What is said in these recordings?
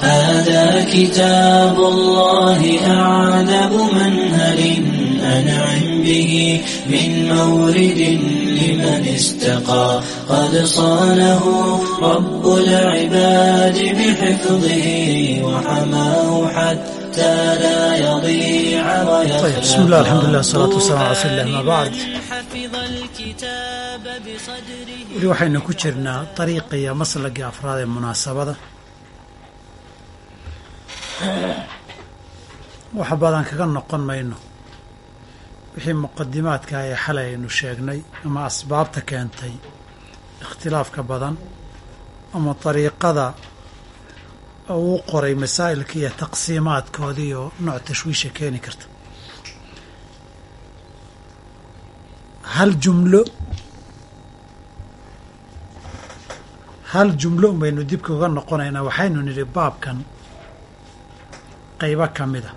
هذا كتاب الله أعلم منهل أنعم به من مورد لمن استقى قد صانه رب العباد بحفظه وحماه حتى طيب بسم الله الحمد لله والصلاة والسلام على رسول الله ما بعد weli waxaynu ku jirnaa dariiqa iyo maslaga afraad wax badan kaga noqon mayno. Wixii muqadimaadka ee xalay aynu sheegnay ama asbaabta keentay ikhtilaafka badan ama dariiqada uu qoray masaa'ilka iyo taqsiimaadkoodii oo nooc tashwiisha keeni karta. Hal jumlo hal jumlo baynu dibka uga noqonaynaa waxaynu nidhi baabkan qaybo ka mida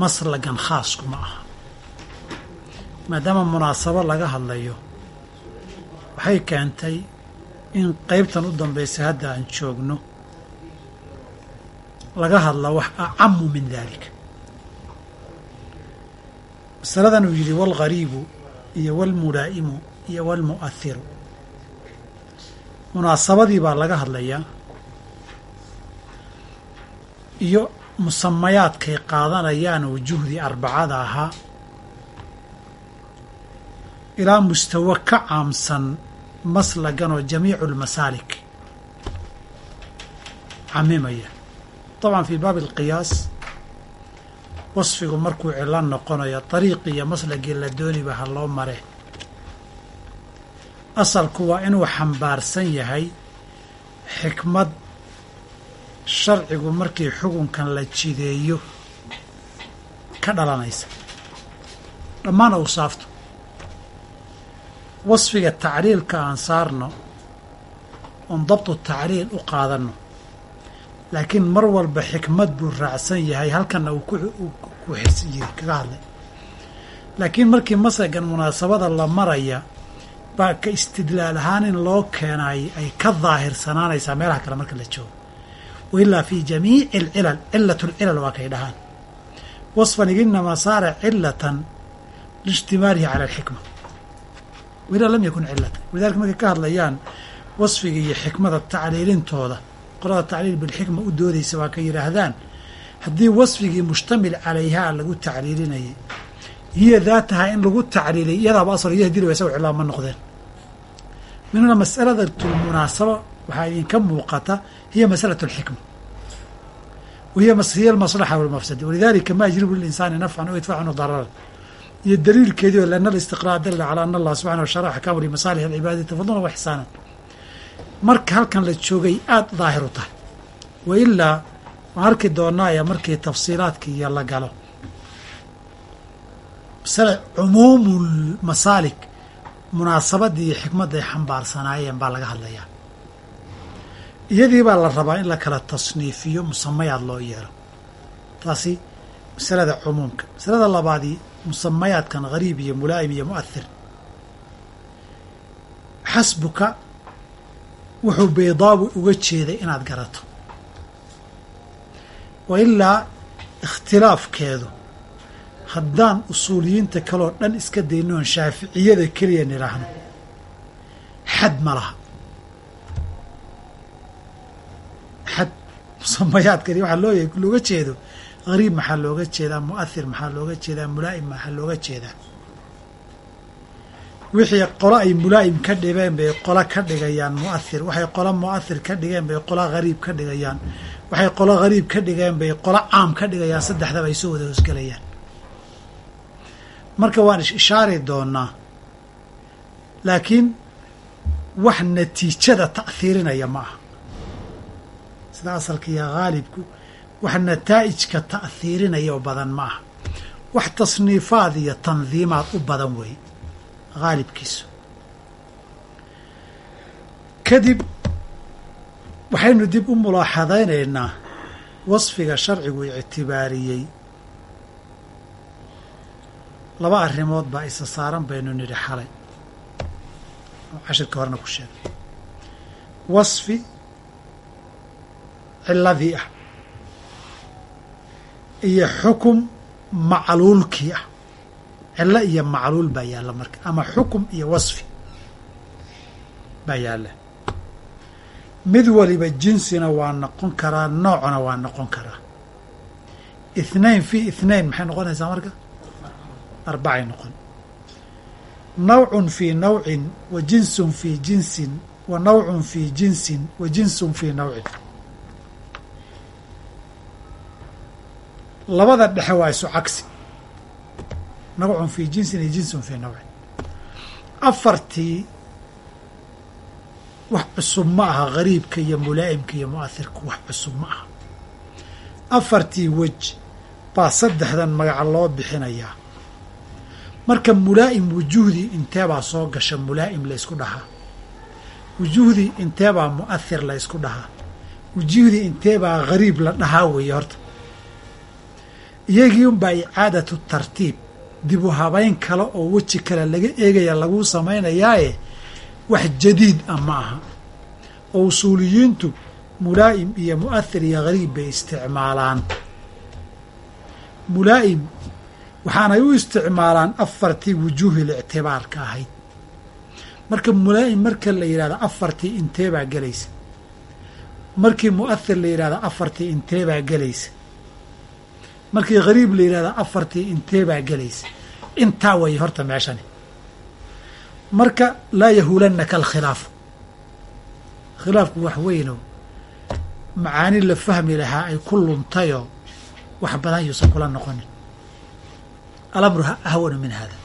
maslagan khaaskuma aha. Maadaama munaasabo laga hadlayo waxay keentay in qaybtan u dambaysa hadda aan joogno. Laga hadla wax acamu min daalika masaladan uu yidhi walghariibu iyo walmulaa'imu iyo walmu'ahiru munaasabadii baa laga hadlayaa iyo musamayaadkay qaadanayaan wujuhdii arbacada ahaa ilaa mustawo ka caamsan maslagan oo jamiicu lmasaalik camimaya dabcan fii baabi alqiyaas wasfigu markuu cilo noqonayo dariiqii iyo maslagii la dooniba ha loo mare. Asalku waa inuu xambaarsan yahay xikmad sharcigu markii xukunkan la jideeyo ka dhalanaysa. Dhammaan awsaaftu wasfiga tacriilka aan saarno oon dabtu tacriil u qaadanno. Laakiin mar walba xikmad buu raacsan yahay halkanna uu ku xisiyiri kaga hadlay. Laakiin markii masagan munaasabada la maraya baa ka istidlaal ahaan in loo keenay ay ka daahirsanaanaysaa meelaha kale marka la joogo wailaa fii jamiici alcilal cilat lcilal waa kay dhahaan wasfan inamaa saara cilatan liijtimaalihi cala alxikma wailaa lam yakun cilatan walidalika markay ka hadlayaan wasfiga iyo xikmada tacliilintooda qolada tacliil bilxikma u doodaysa waa ka yidhaahdaan haddii wasfigii mushtamil calayhaa lagu tacliilinayay hiya daataha in lagu tacliilay iyadaaba asal iyo dili isago ma noqdeen minuna masaladatulmunaasaba waxaa idinka muuqata hiya wa hiya hiya almaslaxa walmafsada walidalika ma yajribu lilinsaani nafcan o idfac canhu dararan. Iyo daliilkeedii oo lana alistiqraa dalila calaa ana allah subxana wa shara axkaamu limasaalix alcibaadati tafadulan wa ixsaanan marka halkan la joogay aada daahir u tahay. Wa waan arki doonaayo markii tafsiilaadkii iyo la galo. Masale cumuumulmasaalik munaasabadii iyo xikmadday xambaarsanaayeen baa laga hadlayaa iyadii baa la rabaa in la kala tasniifiyo musamayaad loo yeelo. Taasi masalada cumuumka. Masalada labaadii musamayaadkan hariib iyo mulaa'im iyo mu'ahir xasbuka wuxuu beydaabu uga jeeday inaad garato. Wa ilaa ikhtilaafkeedu haddaan usuuliyiinta kaloo dhan iska daynoon shaaficiyada keliya nidhaahno xad ma laha xad musamayaadkani waxaa loo looga jeedo. Hariib maxaa looga jeedaa mu'ahir maxaa looga jeedaa mulaa'im maxaa looga jeedaa? Wixii qolo ay mulaa'im ka dhibeen bay qolo ka dhigayaan mu'ahir waxay qolo mu'ahir ka dhigeen bay qolo hariib ka dhigayaan. Waxay qolo hariib ka dhigeen bay qolo caam ka dhigayaan. Saddexdaba ay soo wada hoosgelayaan. Marka waan ishaari doonaa laakiin wax natiijada ta'hiirinaya ma aha sida asalka iyo haalibku wax nataa'ijka ta'hiirinaya oo badan ma aha wax tasniifaad iyo tandiimaad u badan weeye haalibkiisu kadib waxaynu dib u mulaaxadaynaynaa wasfiga sharcigu ictibaariyey. Laba arrimood baa isa saaran baynu nidhi xalay. Cashirka horena ku sheegay. Wasfi ciladii ah iyo xukum macluulkii ah. Cilo iyo macluul baa yaalla marka ama xukum iyo wasfi baa yaalla. Mid waliba jinsina waa noqon karaa noocna waa noqon karaa. Ithnain fi ithnain maxay noqonaysaa marka? Arbacay noqon. Nawcun fii nawcin wa jinsun fii jinsin wa nawcun fii jinsin wa jinsun fii nawcin labada dhexe waa isu cagsi. Nawcun fii jinsin iyo jinsun fii nawcin afartii wax cusub ma aha gariibka iyo mulaa'imka iyo mu'ahirka wax cusub ma aha. Afartii wej baa saddexdan magaca loo bixinayaa. Marka mulaa'im wujuhdii inteebaa soo gasha mulaa'im la ysku dhahaa. Wujuhdii inteebaa mu'ahir la ysku dhahaa. Wujuhdii inteebaa gariib la dhahaa weeye horta iyagii unbaa icaadatu tartiib dib u habayn kale oo weji kale laga eegaya laguu samaynayaaye wax jadiid ah ma aha. Oo usuuliyiintu mulaa'im iyo mu'ahir iyo gariib bay isticmaalaan. Mulaa'im waxaanay u isticmaalaan afartii wujuuhil ictibaarka ahayd. Marka mulaa'im marka la yidhahdo afartii intee baa gelaysa? Markii mu'ahir la yidhahdo afartii intee baa gelaysa markii gariib la yidhahdo afartii intee baa gelaysa. Intaa way horta meeshani. Marka laa yahuulanaka alkhilaafu. Khilaafku wax weyno. Macaani la fahmi lahaa ay ku luntayoo wax badan yuusan kula noqonin. Alamru ahwanu min hada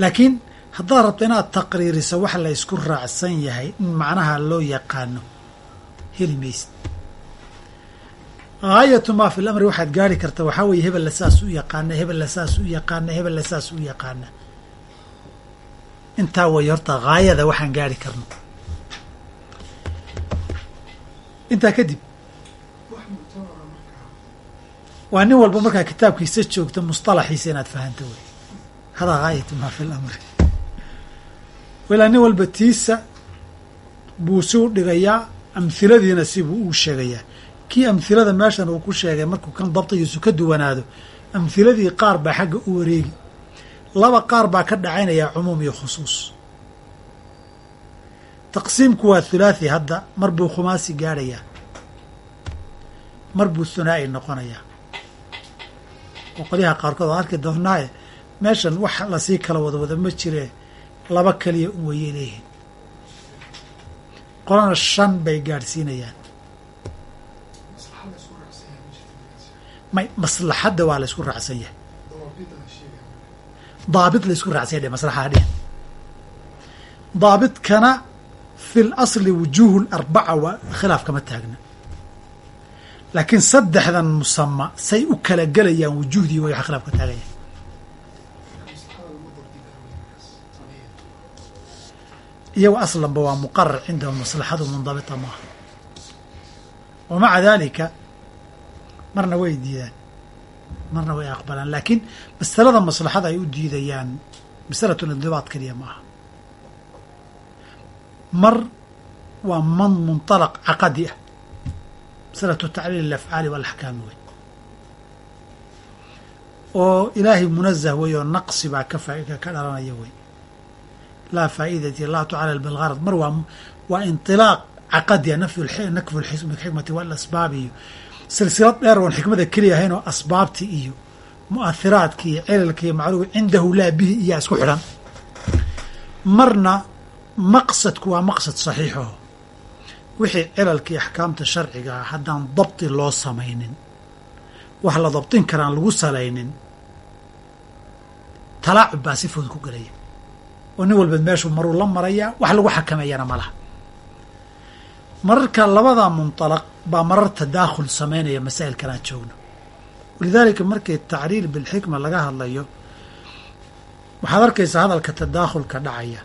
laakiin haddaad rabto inaad taqriiriso wax la ysku raacsan yahay in macnaha loo yaqaano heli maysid gaayatu maa fi lamri waxaad gaari karta waxaa weeye hebella saas u yaqaana hebella saas u yaqaana hebella saas u yaqaana. Intaa way horta gaayada waxaan gaari karno. Intaa kadib waa nin walba markaa kitaabkiisa joogta musطalaxiisa inaad fahanto wey hadaa gaayatu maa fi lamri ilaa nin walba tiisa buu si u dhigayaa amhiladiina sibuu uu sheegayaa kii amhilada meeshan uu ku sheegay markuu kan dabtigiisu ka duwanaado amhiladii qaar baa xagga u wareegi. Laba qaar baa ka dhacaynayaa cumuum iyo khusuus. Taqsiimku waa thulaathi hadda mar buu khumaasi gaadhayaa. Mar buu thunaa'i noqonayaa. Oo qolyaha qaarkood oo arki doonaaye meeshan wax la sii kala wada wada ma jiree laba keliya un wayay leeyihiin qolana shan bay gaadhsiinayaan may maslaxadda waa la ysku raacsan yahay. Daabit la ysku raacsan yahay maslaxada dhihin daabitkana fi lasli wujuuhu larbaca waa khilaaf kama taagna. Laakiin saddexdan musama say u kala gelayaan wujuuhdii way wax khilaaf ka taagaya iyago aslanba waa muqarar cindahum maslaxadu mundabita maaha wa dalika marna way diidaan marna way aqbalaan. Laakiin masalada maslaxada ay u diidayaan masalatu indibaad keliya ma aha. Mar waa man munطalaq caqadi ah. Masalatu tacliil alafcaali walaxkaami wey oo ilaahay munazah wey oo naqsi baa ka ka dhalanaya wey laa faa'idati laa tucalal bilgarad mar waa waa inطilaaq caqadi a nafyu nakfu xikmati walasbaab iyo silsilad dheer oon xikmada keliya ahayn oo asbaabtii iyo mu'ahiraadki iyo cilalka iyo macruuf cindahu laa bihi iyaa isku xidhan. Marna maqsadku waa maqsad saxiixaho wixii cilalka iyo axkaamta sharciga ah haddaan dabti loo samaynin wax la dabtin karaan lagu salaynin talaacub baa si fudud ku gelaya oo nin walba meeshuu maruu la marayaa wax lagu xakameeyana ma laha mararka labada munطalaq baa marar tadaakhul samaynaya masaa'ilkan aan joogno. Walidaalika markii tacriil bilxikma laga hadlayo waxaad arkaysaa hadalka tadaakhulka dhacaya.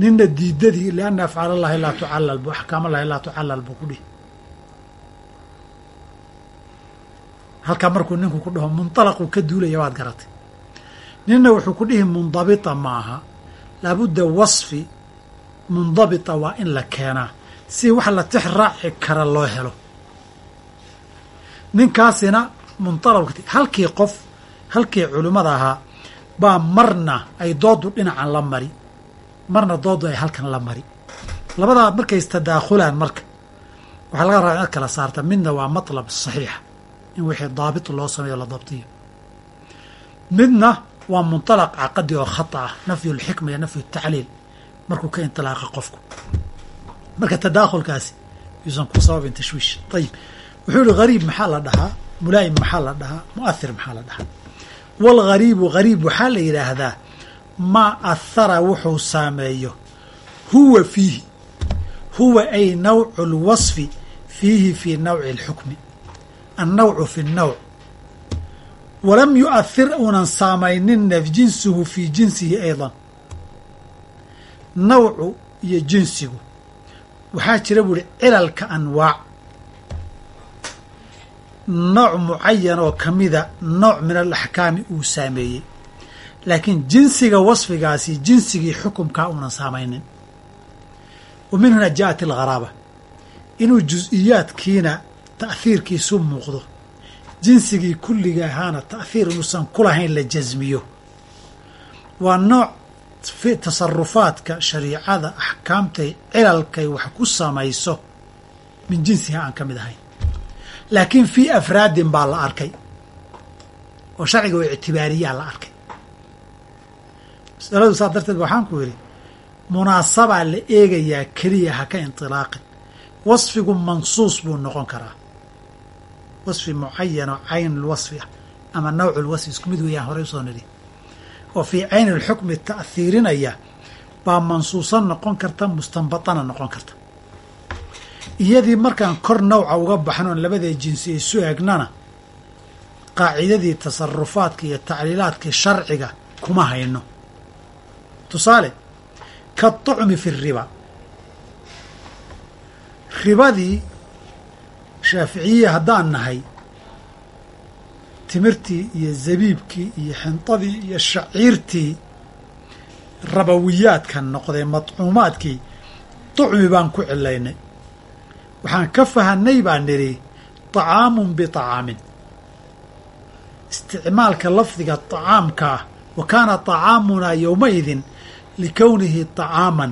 Nina diidadii lianna afcaal allahi laa tucallal bu axkaam allahi laa tucallal buu ku dhihi. Halkaa markuu ninku ku dhaho munطalaquu ka duulaya waad garatay. Nina wuxuu ku dhihi mundabita maaha laabudda wasfi mundabita waa in la keenaa si wax la tix raaci kara loo helo ninkaasina munalabka halkii qof halkii culimmada ahaa baa marna ay doodu dhinacan la mari marna doodu ay halkan la mari labadaa markay istadaakhulaan marka waxaa laga rabaa inaad kala saarta midna waa matlab saxiixa in wixii daabit loo sameeyo la dabtiyo midna waa munطalaq caqadi oo khata ah nafyu اlxikma iyo nafyu الtacliil markuu ka inطilaaqa qofku marka tadaakhulkaasi yuusan ku sababin tashwiish ayib wuxuu yihi gariib maxaa la dhahaa mulaa'im maxaa la dhahaa mu'ahir maxaa la dhahaa wاlgariibu gariib waxaa la yidhaahdaa maa ahara wuxuu saameeyo huwa fiihi huwa ay nawcu اlwaصfi fiihi fii nawci اlxukmi annawcu fi الnawc walam yu'ahir uunan saamayninna jinsuhu fii jinsihi ayضا nawcu iyo jinsigu waxaa jira bu uhi cilalka anwaac. Nooc mucayan oo ka mida nooc min alaxkaami uu saameeyey. Laakiin jinsiga wasfigaasi jinsigii xukumkaa uunan saamaynin. Wa min huna ja'at algharaaba. Inuu jus-iyaadkiina ta'hiirkiisu muuqdo. Jinsigii kulliga ahaana ta'hiir inuusan ku lahayn la jasmiyo waa nooc tasarufaadka shariicada axkaamtay cilalkay wax ku samayso min jinsiha aan ka mid ahayn laakiin fii afraadin baa la arkay. Oo sharciga oo ictibaariyaa la arkay. Masaladu saas darteed waxaan ku yidhi munaasabaa la eegayaa keliya ha ka intilaaqin. Wasfigu mansuus buu noqon karaa. Wasfi mucayanoo caynulwasfi ah ama nawculwasfi isku mid weeyaan horey u soo nidhi oo fii cayni lxukmi ta'hiirinaya baa mansuusa noqon karta mustanbatana noqon karta. Iyadii markaan kor nawca uga baxno oon labadee jinsi isu egnana qaacidadii tasarufaadka iyo tacliilaadkii sharciga kuma hayno. Tusaale ka tucmi fi riba. Ribadii shaaficiye haddaan nahay timirtii iyo zabiibkii iyo xintadii iyo shaciirtii rabawiyaadka noqday madcuumaadkii tucmi baan ku cilaynay waxaan ka fahanay baa nidhi طacaamun biطacaamin isticmaalka lafdiga طacaamka ah wa kaana طacaamunaa yowmaidin likownihi طacaaman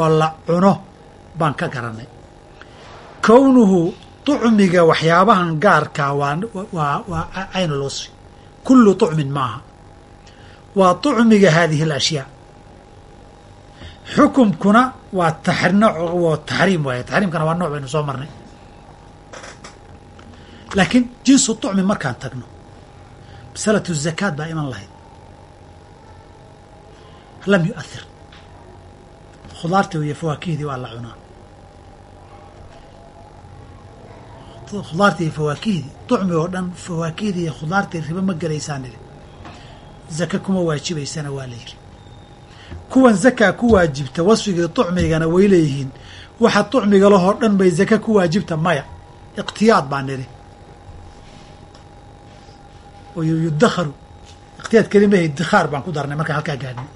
oo la cuno baan ka garanay kownuhu طucmiga waxyaabahan gaarkaa waa waa waa caynul wasfi kullu طucmin maaha waa طucmiga haadihi اlashyaa xukumkuna waa taxnoo taxriim waaye taxriimkana waa nooc baynu soo marnay laakiin jinsu طucmi markaan tagno masalatu zakaat baa iman lahayd lam yu'ahir khudaartii iyo fawaakihdii waa la cunaa khudaarta iyo fawaakihdi ducmi oo dhan fawaakihdi iyo khudaartii ribo ma gelaysaan ili zaka kuma waajibaysana waa la yidhi. Kuwan zakaa ku waajibta wasfigii ducmigana way leeyihiin. Waxa ducmiga lahoo dhan bay zaka ku waajibta maya. Iqtiyaad baa nidhi oo yudakharu. Iqtiyaad kelimaha idikhaar baan ku darnay markaan halkaa gaadhnay.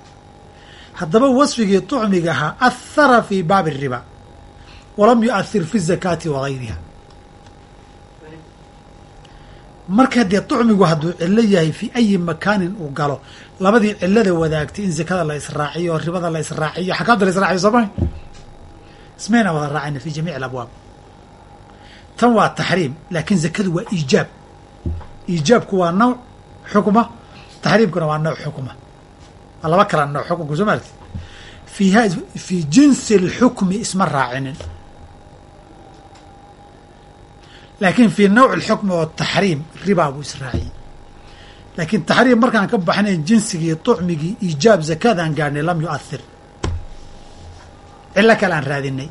Haddaba wasfigii ducmigahaa ahara fii baabi riba walam yu'ahir fi zakaati wa marka dee طucmigu hadduu cilo yahay fii ayi makaanin uu galo labadii cilada wadaagtay in zakada la israaciyo ribada la israaciyo xakaamta la israaciyo soo maha ismayna wada raacayna fi jamiic alabwaab. Tan waa taxriim laakiin zakadu waa iijaab. Iijaabku waa nawc xukma taxriimkuna waa nawc xukma waa laba kala nooc xukumku soo maarti fiiha fii jinsi اlxukmi isma raacinin laakiin fii nawci oo taxriim ribaa buu israaciyey. Laakiin taxriim markaan ka baxnayn jinsigii طucmigii iijaab zakadaan gaadhnay lam yuahir cillo kale aan raadinay.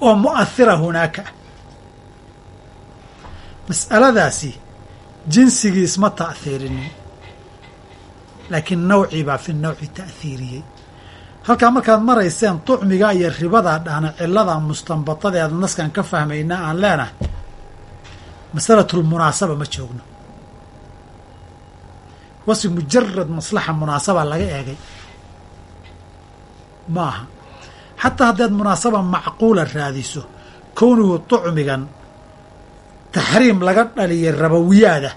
Oo mu'ahira hunaaka. Mas'aladaasi jinsigiis ma ta'hiirinin laakiin nawcii baa fi nawci ta'hiiriyey halkaa markaad marayseen tucmiga iyo ribadaa dhahna cilladaa mustanbatadeed naskan ka fahmayna aan leenahay masalatu lmunaasaba ma joogno. Wasfi mujarad maslaxa munaasaba laga eegay. Ma aha xataa haddaad munaasaba macquula raadiso kownuhu طucmigan taxriim laga dhaliyay rabawiyaada.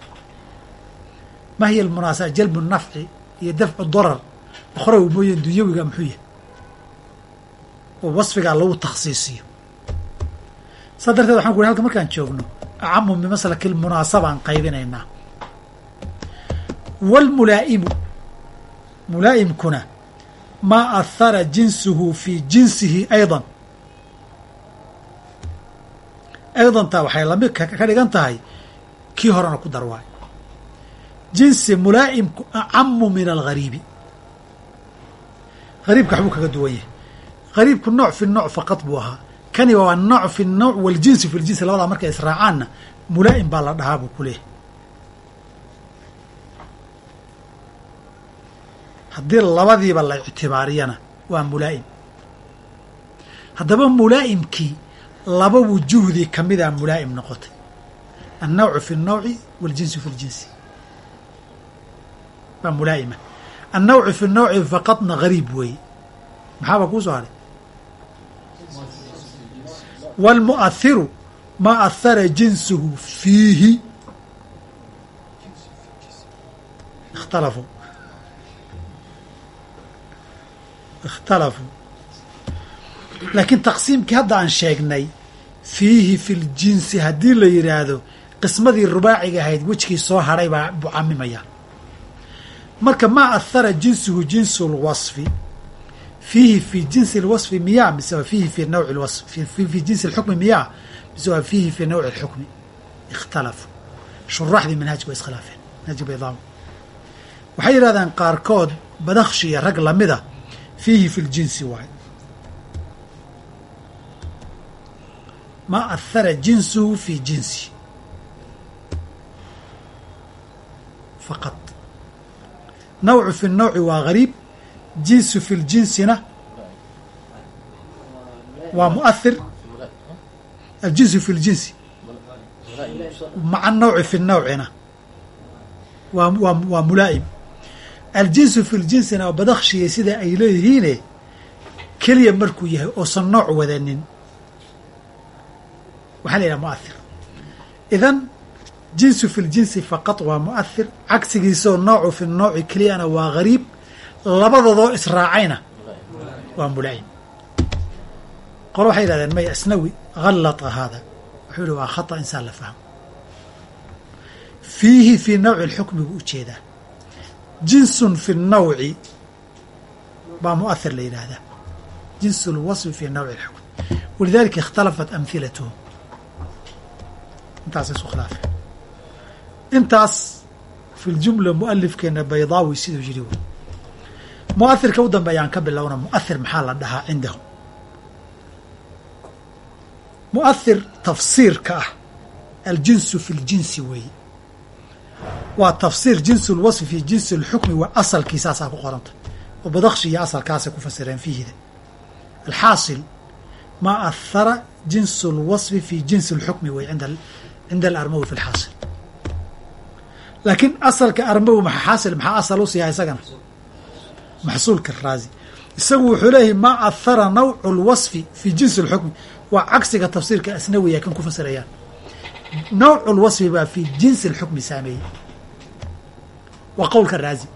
Ma hiya almunaasaba jalbu nafci iyo dafcu darar. Akhraw mooyeen dunyawiga muxuu yahay? Oo wasfigaa lagu takhsiisiyo. Saa darteed waxan ku yhi halka markaan joogno acamu bimaslaki lmunaasabaan qaybinaynaa. Wاlmulaa'imu mulaa'imkuna maa ahara jinsuhu fii jinsihi ayضa aydantaa waxay la mid ka dhigan tahay kii horena ku dar waay. Jinsi mulaa'imku acamu min alghariibi. Hariibka waxbuu kaga duwan yahay. Hariibku nooc fi nooc faqad buu ahaa kani waa nooc fi nooc waljinsi fi ljinsi labadaa markay israacaanna mulaa'im baa la dhahaa buu ku leeyahay haddii labadiiba la ictibaariyana waa mulaa'im haddaba mulaa'imkii laba wujuhdii kamidaa mulaa'im noqotay annawcu fi اnnawci waاljinsu fi اljinsi waa mulaa'ima annawcu fi اnnawci faqadna gariib weeye maxaaba kuu soo haray wاlmu'ahiru maa ahara jinsuhu fiihi اkhtalafuu اkhtalafuu laakiin taqsiimkii hadda aan sheegnay fiihi fi ljinsi haddii la yidhaahdo qismadii rubaaciga ahayd wejkii soo hadhay baa buu camimaya marka maa ahara jinsuhu jinsu lwasfi fiihi fi jinsi lwasfi miyaa mise waa fiihi fi nawci lwasf fi jinsi lxukmi miyaa mise waa fiihi fi nawci lxukmi ikhtalafuu shuraaxdii manhaajka waa iskhilaafeen. Manhajka baydaam waxay yidhahdeen qaarkood badakshi iyo rag lamida fiihi fi ljinsi waay. Maa ahara jinsuhu fi jinsi. Faqad nawcu fi الnawci waa gariib jinsu fi ljinsina waa muahir aljinsu fi ljinsi maca nawci fi nawcina waa waa waa mulaa'im. Aljinsu fi ljinsina oo badakshiya sida ay leeyihiine keliya markuu yahay oosan nooc wadanin. Waxaa la yidhaha muahir idan jinsu fi ljinsi faqad waa muahir cagsigiisoo noocu fi nooci keliyana waa gariib labadoodoo israacayna. Waa mulaa'im qolo waxay yidhahdeen maya asnawi hallata haada. Wuxuu yihi waa khata insaan la fahmo. Fiihi fii nawci lxukmi buu u jeedaa jinsun fi nawci baa muahir la yidhaahdaa. Jinsu lwasfi fi nawci lxukm walidalika ikhtalafat amhilatuhum intaasay isku khilaafeen intaas fi ljumla mualifkeena baydaawi siduu yidhi wey muahirka u dambeeyaan ka bilowna muahir maxaa la dhahaa cindahum muahir tafsiirka ah aljinsu fi ljinsi weeye waa tafsiir jinsu lwasfi fi jinsi lxukmi waa asalkii saasaa ku qoranta. Oo badakshi asalkaasay ku fasireen fiihida alxaasil maa ahara jinsu lwasfi fi jinsi lxukmi wey inda cinda alarmawi fi lxaasil laakiin asalka armawi maxaa xaasil maxaa asal u siiyaa isagana maxsuulka raazi isagu wuxuu leeyahay maa ahara nawcu lwasfi fi jinsi lxukmi waa cagsiga tafsiirka asnawiya kan ku fasirayaan nawcu lwasfi baa fi jinsi lxukmi saameeyey. Waa qowlka raazi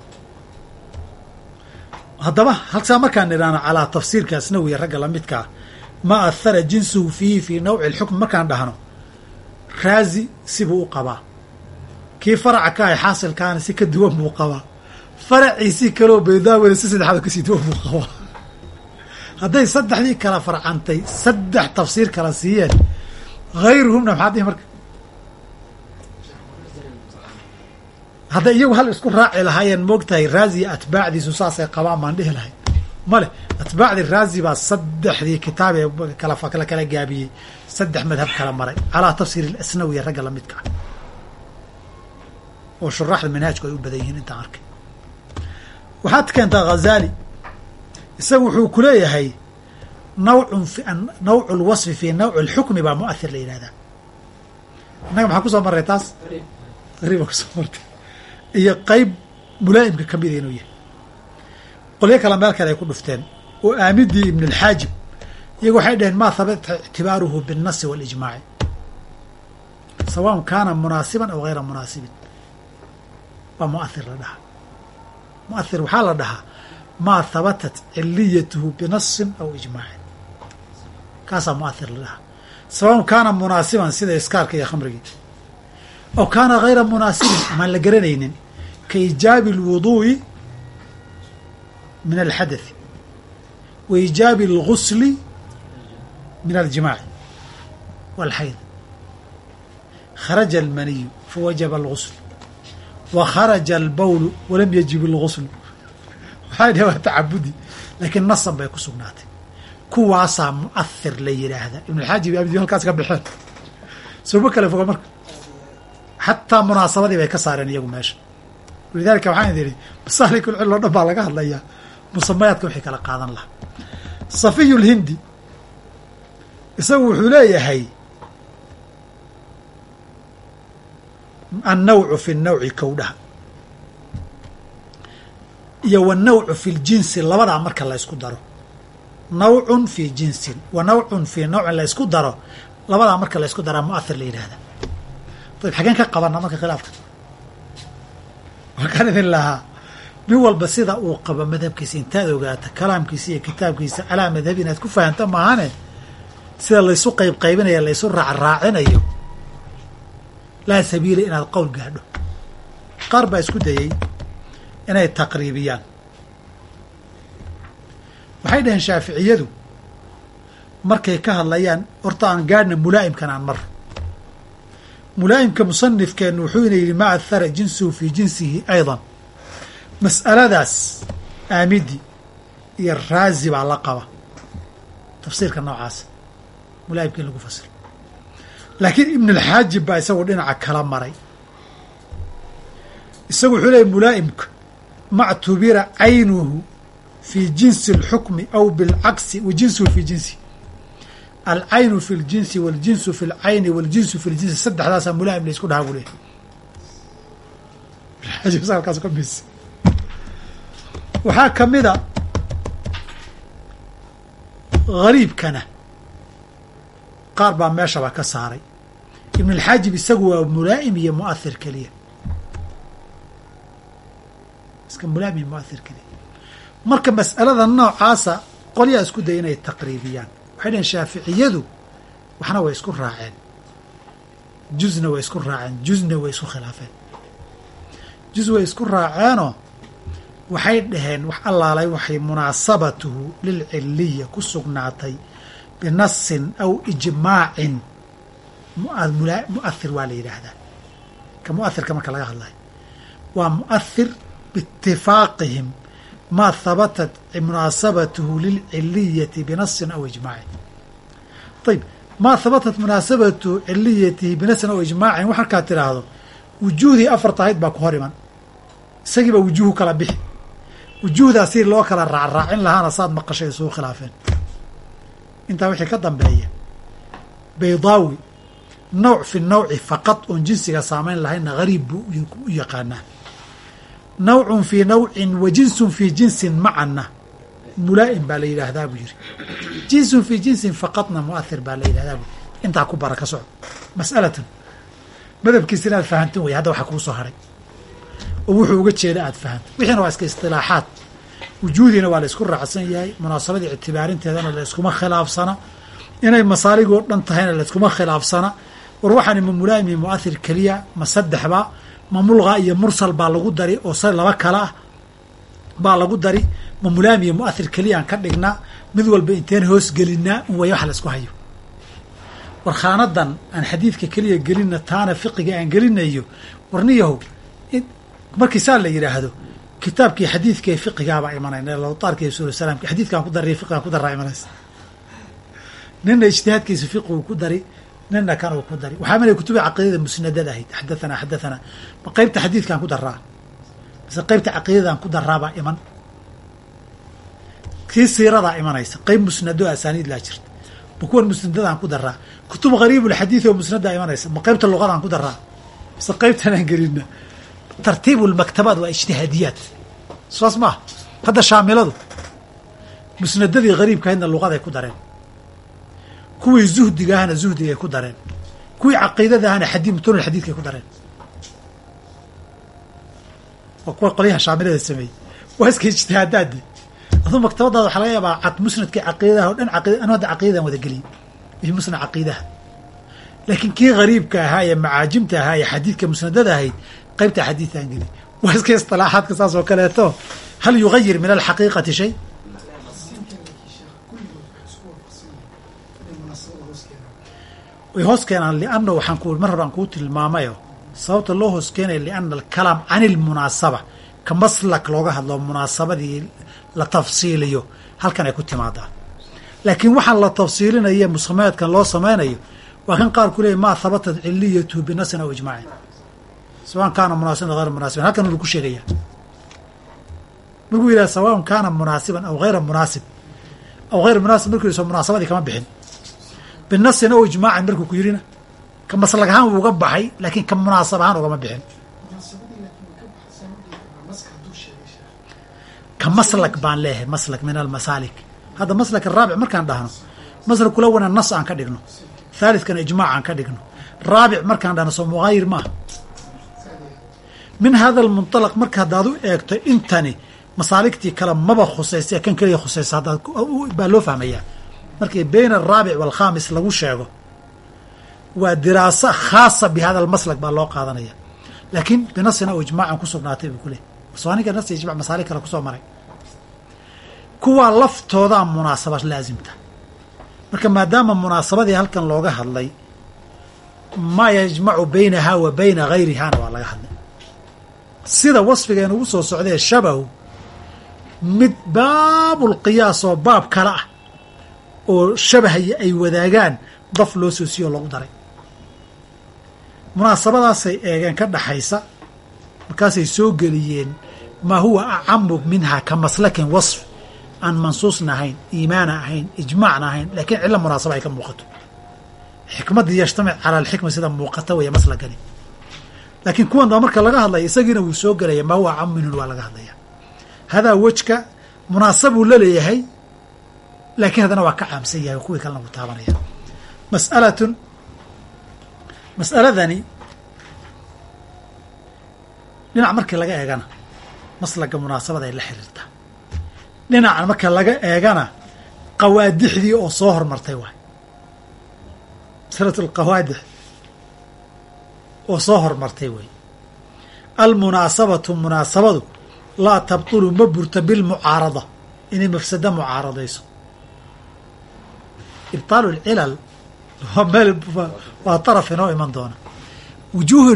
haddaba halkaa markaan idhaahno calaa tafsiirka asnawiya ragga lamidkaa maa ahara jinsuhu fiihi fii nawci lxukmi markaan dhahno raazi sibuu u qabaa. Kii faraca ka ahay xaasilkaana si ka duwan buu qabaa faraciisii kaloo baydaawena si saddexaad ka sii duwan buu qabaa hadday saddexdii kala farcantay saddex tafsiir kala siiyeen hayruhumna maxaad dhihi marka? Hadday iyagu hal isku raaci lahaayeen moogtahay raaziya atbaacdiisu saasay qabaan baan dhihi lahay. Male atbaacdii raazi baa saddexdii kitaab ee kala kala gaabiyey saddex madhab kala maray. Calaa tafsiir ilasnawiya ragga lamidka oo shuraaxda manhaajku ay u badan yihiin intaan arkay waxaad keentaa ghazaali isagu wuxuu ku leeyahay nawcun nawcu lwasfi fi nawci lxukmi baa muahir la yidhahdaa innaga maxaa ku soo marray taas? Qariiba ku soo martay. Iyo qeyb mulaa'imka ka mida inuu yahay. Qolyo kale meel kale ay ku dhufteen oo aamidii ibn alxaajib iyagu waxay dhaheen maa habata ictibaaruhu biاnnasi waاlijmaaci sawaan kaana munaasiban aw hayra munaasibin. Waa muahir la dhahaa muahir waxaa la dhahaa maa habatat ciliyatuhu binasin aw ijmaacin kaasaa muahir la dhahaa. Sawaan kaana munaasiban sida iskaarka iyo khamrigii. Aw kaana hayra munaasibin amaan la garanaynin ka ijaabi اlwuduu'i min alxadathi wa ijaabi اlgusli min aljimaaci walxayd kharaja almaniyu fawajaba algusl wa kharaja albawlu walam yajib alguslu waxaa dhah waa tacabudi. Laakiin nasan bay ku sugnaatay. Kuwaasaa mu'ahir la yidhaahda ibnulxaaji abdi halkaas ka baxeen sooma kale foga marka. Xataa munaasabadii bay ka saareen iyagu meesha. Walidaalika waxaan idhi masaalikul cil oo dhan baa laga hadlayaa. Musamayaadka wixii kala qaadan lahaa. Safiyu lhindi isagu wuxuu leeyahay annawcu fi nawci kowdhaha iyo wanawcu fi ljinsi labadaa marka la ysku daro nawcun fi jinsin wa nawcun fi nawcin la ysku daro labadaa marka la ysku daraa muahir la yidhahda ayb xageen ka qabana marka khilaafka waxaan idin lahaa nin walba sida uu qabo madhabkiisa intaad ogaata kalaamkiisa iyo kitaabkiisa calaa madhabi inaad ku fahamta maahane sida laysu qayb qaybinayo laysu raacraacinayo laa sabiila inaad qowl gaadho. Qaar baa isku dayey inay taqriibiyaan. Waxay dhaheen shaaficiyadu markay ka hadlayaan horta aan gaadhna mulaa'imkan aan mar. Mulaa'imka musanifkeennu wuxuu ina yidhi maca thara jinsuhu fii jinsihi aydan. Mas'aladaas aamidi iyo raazi baa la qaba. Tafsiirka noocaasa mulaa'imka in lagu fasiro laakiin ibn alxaajib baa isagu dhinaca kala maray isagu wuxuu leeyay mulaa'imka mactubira caynuhu fii jinsi اlxukmi aw bilcagsi wa jinsuhu fii jinsi alcaynu fi ljinsi waاljinsu fi اlcayni waاljinsu fi ljinsi saddexdaasaa mulaa'im la isku dhahaa buu leeyay ibn halkaas ka mis waxaa ka mida gariibkana qaar baa meeshaba ka saaray. Ibn alxaajib isagu waa mulaa'im iyo muahir keliya iska mulaa'im iyo muahir keliya marka mas'alada noocaasa qolyaa isku daya inay taqriibiyaan. Waxay dhaheen shaaficiyadu waxna way isku raaceen. Juzna way isku raaceen. Juzna way isku khilaafeen. Juz way isku raaceenoo waxay dhaheen wax allaalay waxay munaasabatuhu lilciliya ku sugnaatay binasin aw ijmaacin muahir waa la yidhaahdaa ka muahirka marka laga hadlayo waa muahir biitifaaqihim maa habatat munaasabatuhu lilciliyati binasin aw ijmaacin ayb maa habatat munaasabatuhu ciliyatihi binasin aw ijmaacin wax markaad tidhaahdo wujuuhdii afarta baa ku hor iman isagiiba wujuuhu kala bixi wujuuhdaa si loo kala raacraacin lahaana saad maqashay isugu khilaafeen intaa wixii ka dambeeya baydaawi nawc fi nawci faqad oon jinsiga saamayn lahaynna gariib buu u yaqaanaa. Nawcun fii nawcin wa jinsun fii jinsin macanna. Mulaa'im baa la yidhaahdaa buu yiri jinsun fii jinsin faqadna muahir baa la yidhahdaa buu intaa ku bara ka soco. Mas'alatan madhabkiisa inaad fahantin way hadda waxa kuu soo haray. Oo wuxuu uga jeeda aad fahamta wixiina waa iska istilaaxaad wujuudiina waa la isku raacsan yahay munaasabadii ictibaarinteedana la iskuma khilaafsana inay masaaligoo dhan tahayna la iskuma khilaafsana. War waxaani ma mulaa'im iyo mu'ahir keliya ma saddexba ma mulqa iyo mursal baa lagu dari oo se laba kale ah baa lagu dari. Ma mulaa'im iyo mu'ahir keliya aan ka dhignaa mid walba inteen hoos gelinaa un way wax la isku hayo. War khaanadan aan xadiidka keliya gelinna taana fiqiga aan gelinayo warniyahow markii saa la yidhaahdo kitaabkii xadiidka ee fiqigaabaa iyo suul salaamka xadiidkaan ku daray fiqigaan ku daraa imanaysa nina ijtihaadkiisa fiqigu ku dari nina kan uu ku dari. Waxaa imanaya kutubi caqiidada musnadada ahayd. Xadathana xadathana ma qeybta xadiidkaan ku daraa mise qeybta caqiidadaan ku daraabaa iman. Kii siiradaa imanaysa qeyb musnado asaaniid laa jirta. Ma kuwan musnadadaan ku daraa kutub gariibulxadiid oo musnadaa imanaysa ma qeybta luqadaan ku daraa mise qeybtanaan gelina tartiibu lmaktabaat waa ijtihaadiyaat saas maaha hadda shaamiladu musnadadii gariibka ahaydna luqaday ku dareen. Kuwii zuhdiga ahna zuhdigay ku dareen. Kuwii caqiidada ahana xadii mutunul xadiidkay ku dareen. Waa kuwa qolyaha shaamilada sameeyey. Waa iska ijtihaadaade aduu maktabadaada waxaa laga yaabaa cad musnadkii caqiidaha o dhan anu hadda caqiidadan wada geliyey wixii musnad caqiidaha. Laakiin kii gariibka ahaa ee macaajimta ahaa ee xadiidka musnadada ahayd qaybta xadiidaan geliy waa iska istilaaxaadka saas oo kaleeto. Hal yugayir min alxaqiiqati shay? Way hoos keenaan lianna waxaan ku mar hore aan kuu tilmaamayo. Sababta loo hoos keenaya liana alkalaam can ilmunaasaba ka maslak looga hadlo munaasabadii la tafsiiliyo. Halkan ay ku timaadaa. Laakiin waxaan la tafsiilinaya musamaadkan loo samaynayo waa kan qaar ku leeyay maa habatat ciliyatuhu binasin aw ijmaacin sawaan kaana munaasiban hayra munaasiban halkan uu ku sheegaya markuu yidhaha sawaan kaana munaasiban aw hayra munaasib aw hayra munaasib markuu yidhi so munaasabadii kama bixin binasin aw ijmaacin markuu ku yidhina ka maslag ahaan wuu uga baxay laakiin ka munaasab ahaan ugama bixin ka maslak baan leeyahay maslak min almasaalik hadda maslak araabic markaan dhahno maslak kula wana nas aan ka dhigno thalithkana ijmaac aan ka dhigno raabic markaan dhahno soo mughayir maaha min hada almunطalaq marka haddaad u eegto intani masaaligtii kale maba khusaysa kan keliya khusaysa haddaad baa loo fahmayaa. Markii bayna alraabic waalkhaamis lagu sheego waa diraaso khaasa bi hada almaslak baa loo qaadanaya. Laakiin binasina oo ijmaacan ku sugnaatay buu ku leey soo aniga nas ijmac masaalig kale ku soo maray. Kuwaa laftoodaa munaasaba laasimta marka maadaama munaasabadii halkan looga hadlay maa yajmacu baynaha wa bayna gayrihana waa laga hadlay sida wasfigeen ugu soo socdee shabahu mid baabulqiyaas oo baab kale ah oo shabahaya ay wadaagaan daf loo soo siiyoo lagu daray. Munaasabadaasay eegeen ka dhaxaysa markaasay soo geliyeen maa huwa acamu minha ka maslakin wasf? Aan mansuusna ahayn iimaana ahayn ijmaacna ahayn laakiin cilo munaasaba ay ka muuqato. Xikmaddii yajtamic cala alxikma sida muuqata weeye maslagani laakiin kuwan daba marka laga hadlaya isagiina wuu soo gelaya maa huwa acamu minhun waa laga hadlaya. Hadaa wejka munaasabuu la leeyahay laakiin haddana waa ka caamsan yahay kuwii kalena wuu taabanaya. Mas'alatun mas'aladani dhinac markii laga eegana maslaga munaasabada ay la xiriirtaa dhinacan marka laga eegana qawaadixdii oo soo hormartay waay. Masalat alqawaadix oo soo hormartay wey. Almunaasabatu munaasabadu laa tabtulu ma burta bilmucaarada inay mafsado mucaaradayso. Ibtaalu lcilal waa taraf inoo iman doona. Wujuuhu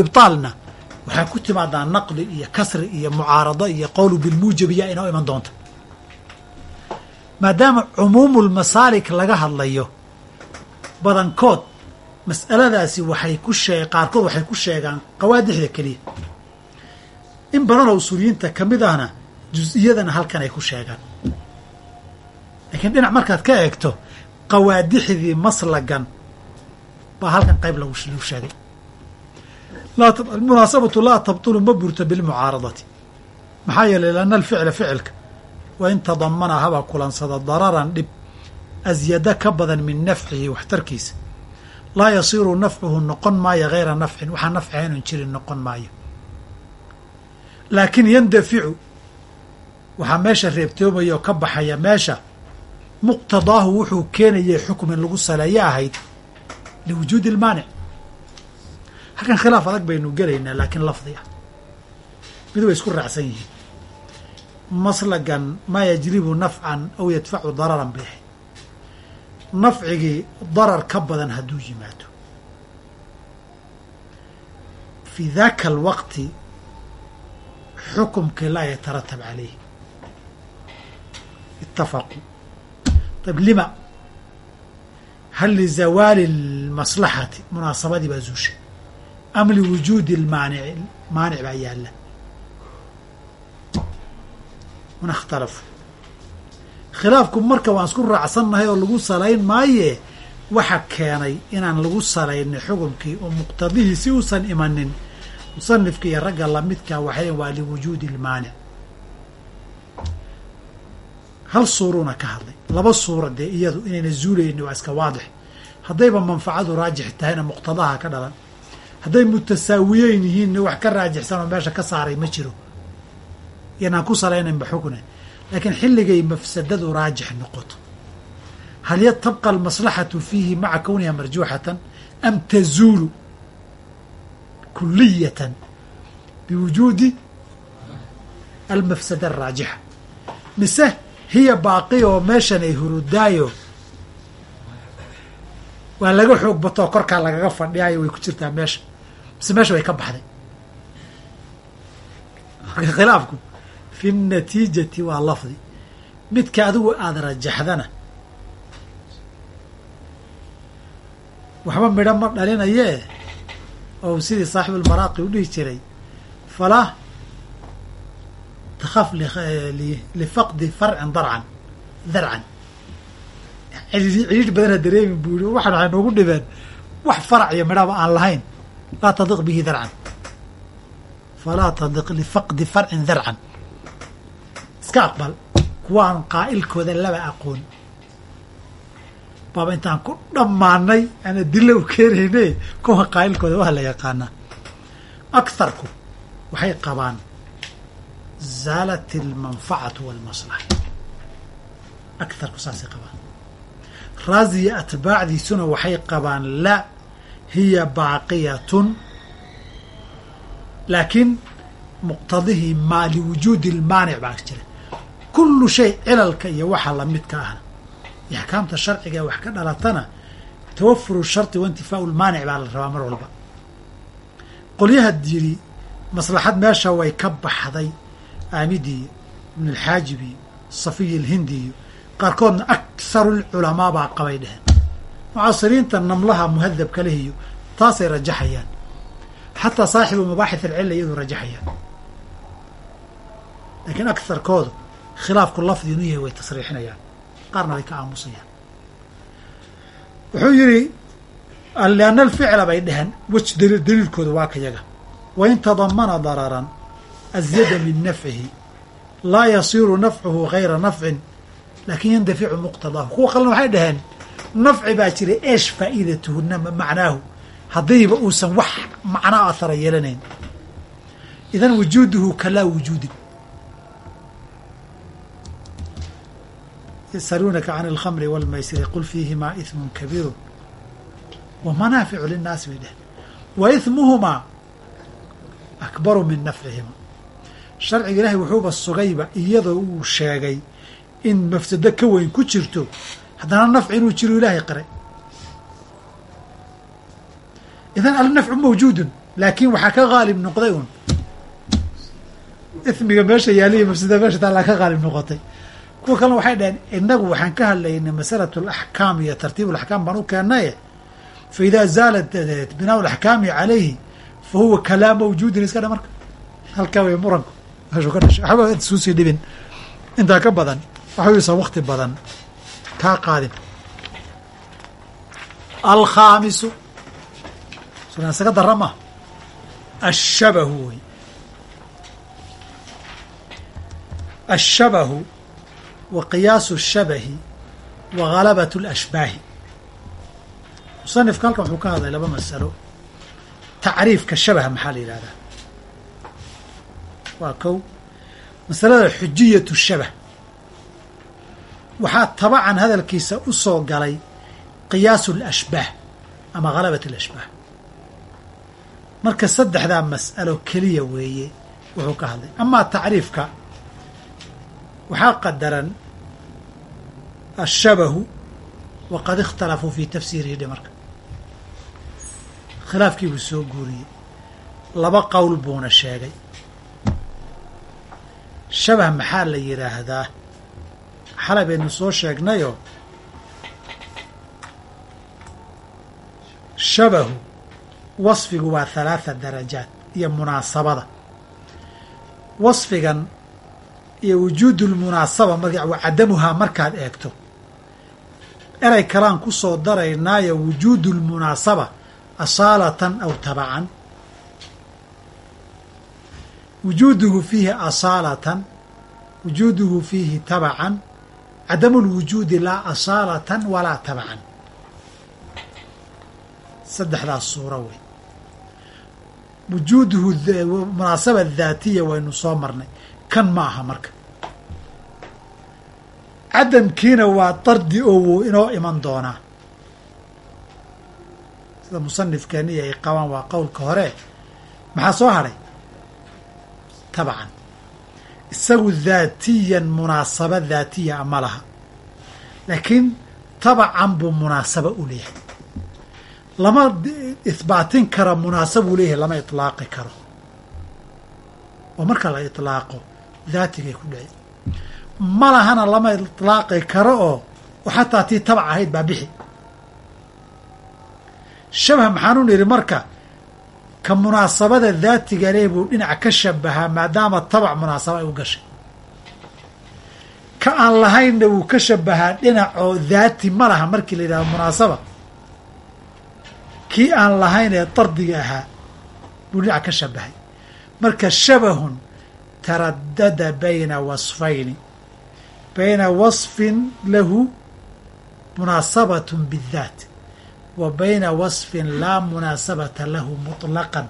ibtaalna waxaa ku timaadaa naqli iyo kasri iyo mucaarado iyo qowlu bilmuujabiya inoo iman doonta. Maadaama cumuumu lmasaalik laga hadlayo badankood mas'aladaasi waxay ku shee qaarkood waxay ku sheegaan qawaadixda keliya. In badanoo usuuliyiinta ka mid ahna jus-iyadana halkan ay ku sheegaan. Laakiin dhinac markaad ka eegto qawaadixdii maslagan baa halkan qayb lagu sheegay. Almunaasabatu laa tabtulu ma burto bilmucaaradati. Maxaa yeelay lianna alficla ficilka wa in tadamana haba kulansada dararan dhib asyada ka badan min nafcihi waxtarkiisa laa yasiiru nafcuhu noqon maayo hayra nafcin waxaa nafci aynun jirin noqon maayo. Laakiin yandaficu waxaa meesha reebtoomaya oo ka baxaya meesha muqtadaahu wuxuu keenayay xukmin lagu saleeyo ahayd liwujuudi ilmaanic halkan khilaaf adag baynu gelaynaa laakiin lafdi ah. Mid way isku raacsan yihiin. Maslagan maa yajlibu nafcan aw yadfacu dararan beexe nafcigii darar ka badan hadduu yimaado fii daka alwaqti xukumkii laa yataratab calayh itafaquu ayb lima? Hal lizawaali اlmaslaxati munaasabadii baa zuushay am liwujuudi اlmaanici maanic baa yaalla. Mana ikhtalafu khilaafku marka waan isku raacsannahay oo lagu salayn maaye waxa keenay inaan lagu salaynin xukumkii oo muqtadihii si uusan imanin. Musanifka iyo ragga lamidkaa waxay waa liwujuudi ilmaanic hal suuruuna ka hadlay. Laba suura dee iyadu inayna zuulayni waa iska waadix. Haddayba manfacadu raajix tahayna muqtadaha ka dhalan. Hadday mutasaawiyeyn yihiinna wax ka raajixsan oo meesha ka saaray ma jiro. Yanaan ku salaynaynba xukne laakiin xilligay mafsadadu raajix noqoto. Hal ya tabqa almaslaxatu fiihi maca kowniha marjuuxatan am tazuulu kuliyatan biwujuudi almafsada araajixa mise hiya baaqi oo meeshan ay hurudaayo waa laga xoog batoo korkaa lagaga fadhiyaayo way ku jirtaa meesha. Mise meesha way ka baxday. Khilaafku fi natiijati waa lafdi. Midka adigu aada rajaxdana waxba midho ma dhalinayee? Oo sidii saaxibulmaraaqi u dhihi jiray falaa takhaf lifaqdi farcin darcan darcan. Cidhiidh badana dareemin buu yihi waxaan waxay noogu dhibeen wax farac iyo midhaba aan lahayn laa tadiq bihi darcan. Falaa tadiq lifaqdi farcin darcan iska aqbal kuwaan qaa'ilkooda laba aqoon. Baaba intaan ku dhammaanay aan adilla u keenayne kuwa qaa'ilkooda waa la yaqaanaa. Aktharku waxay qabaan zaalat almanfacatu walmaslaxa aktharku saasay qabaan. Raaziya atbaacdiisuna waxay qabaan la hiya baaqiyatun. Laakiin muqtadihii maa liwujuudi lmaanic baa jira kullu shay cilalka iyo waxa lamidka ahna axkaamta sharciga ee wax ka dhalatana tawafuru sharti wa intifaau lmaanic baa la rabaa mar walba. Qolyaha yidhi maslaxad meesha way ka baxday. Aamidiiyo ibn iyo safiy alhindi iyo qaarkoodna akharu lculamaa baa qabay dheheen. Mucaasiriinta namlaha muhadabka leh iyo taasay rajaxayaan. Xataa saaxibu mabaaxith alcilla iyadu rajaxayaan. Laakiin aktharkoodu khilaafku lafdi inuu yahay way tasriixinayaan. Qaarna way ka aamusayaan. Wuxuu yidhi lianna alficla bay dheheen wej daliilkooda waa ka yaga. Wain tadamana dararan azyada min nafcihi laa yasiiru nafcuhu gayra nafcin laakin yandaficu muqtadaahu. Kuwa kalena waxay dhaheen nafci baa jira eesh faa'iidatuhu macnaahu. Haddiiba uusan wax macnaa ahara yeelanayn. Idan wujuuduhu kalaa wujuudin yasaluunaka can alkhamri walmaysiri qul fiihimaa ismun kabiiru wa manaaficu linnaasi bay dheheen wa ismuhumaa akbaru min nafcihima sharciga ilaahay wuxuuba sugayba iyadoo uu sheegay in mafsado ka weyn ku jirto haddana nafci inuu jiro ilaahay qiray idan alnafcu mawjuudun laakin waxaa ka haalib noqday un ismiga meesha yaaliya mafsada meesha taallaa ka haalib noqotay kuwa kalena waxay dhaheen inagu waxaan ka hadlaynay masalatu alaxkaam iyo tartiib alaxkaam baan u keenaye fa idaa zaalat binaa alaxkaami calayhi fa huwa kalaam mawjuudin. Iska dhe marka. Halkaa way muranku. Meeshuu ka dhashay. Waxba isuusii dhibin. Intaa ka badan waxayuusan wakti badan. Kaa qaadin. Alkhaamisu. Dara ma ashabahu wey ashabahu wa qiyaasu الshabahi wa galabat اlashbaahi musanifka halkan wuxuu ka hadlay laba masalo tacriifka shabaha maxaa la yidhahdaa waa kow masalada xujiyat shabah waxaa tabacan hadalkiisa u soo galay qiyaasu alashbaah ama halabat alashbaah marka saddexdaa mas'alo keliya weeye wuxuu ka hadlay amaa tacriifka waxaa qadaran ashabahu waqad ikhtalafuu fii tafsiirihi dhe marka khilaafkii buu soo guuriyey laba qowl buuna sheegay shabah maxaa la yidhaahdaa xalay baynu soo sheegnayoo shabahu wasfigu waa halaatha darajaat iyo munaasabada wasfigan iyo wujuudulmunaasaba magac wa cadamuhaa markaad eegto erey kalaan ku soo daraynaayo wujuudulmunaasaba asaalatan aw tabacan wujuuduhu fiihi asaalatan wujuuduhu fiihi tabacan cadamu lwujuudi laa asaalatan walaa tabacan saddexdaas suuro wey. Wujuuduhu munaasaba daatiya waynu soo marnay. Kan ma aha marka cadamkiina waa dardi oo wuu inoo iman doonaa. Sida musanifkeeni ay qabaan waa qowlka hore. Maxaa soo hadhay tabcan. Isagu daatiyan munaasaba daatiya ama laha. Laakiin tabacan buu munaasaba u leeyahay. Lama ihbaatin karo munaasabuu leeyahay lama itlaaqi karo. Oo marka la itlaaqo daatigay ku dhici ma lahana lama itlaaqi karo oo xataa tii tabac ahayd baa bixi. Shabah maxaanu nidhi marka ka munaasabada daatiga leh buu dhinac ka shabahaa maadaama tabac munaasaba ay u gashay. Ka aan lahaynna wuu ka shabahaa dhinac oo daati ma laha markii la yidhahdo munaasaba. Kii aan lahayn ee dardiga ahaa buu dhinac ka shabahay marka shabahun taradada bayna wasfayni bayna wasfin lahu munaasabatun bidaat wa bayna wasfin laa munaasabata lahu muطlaqan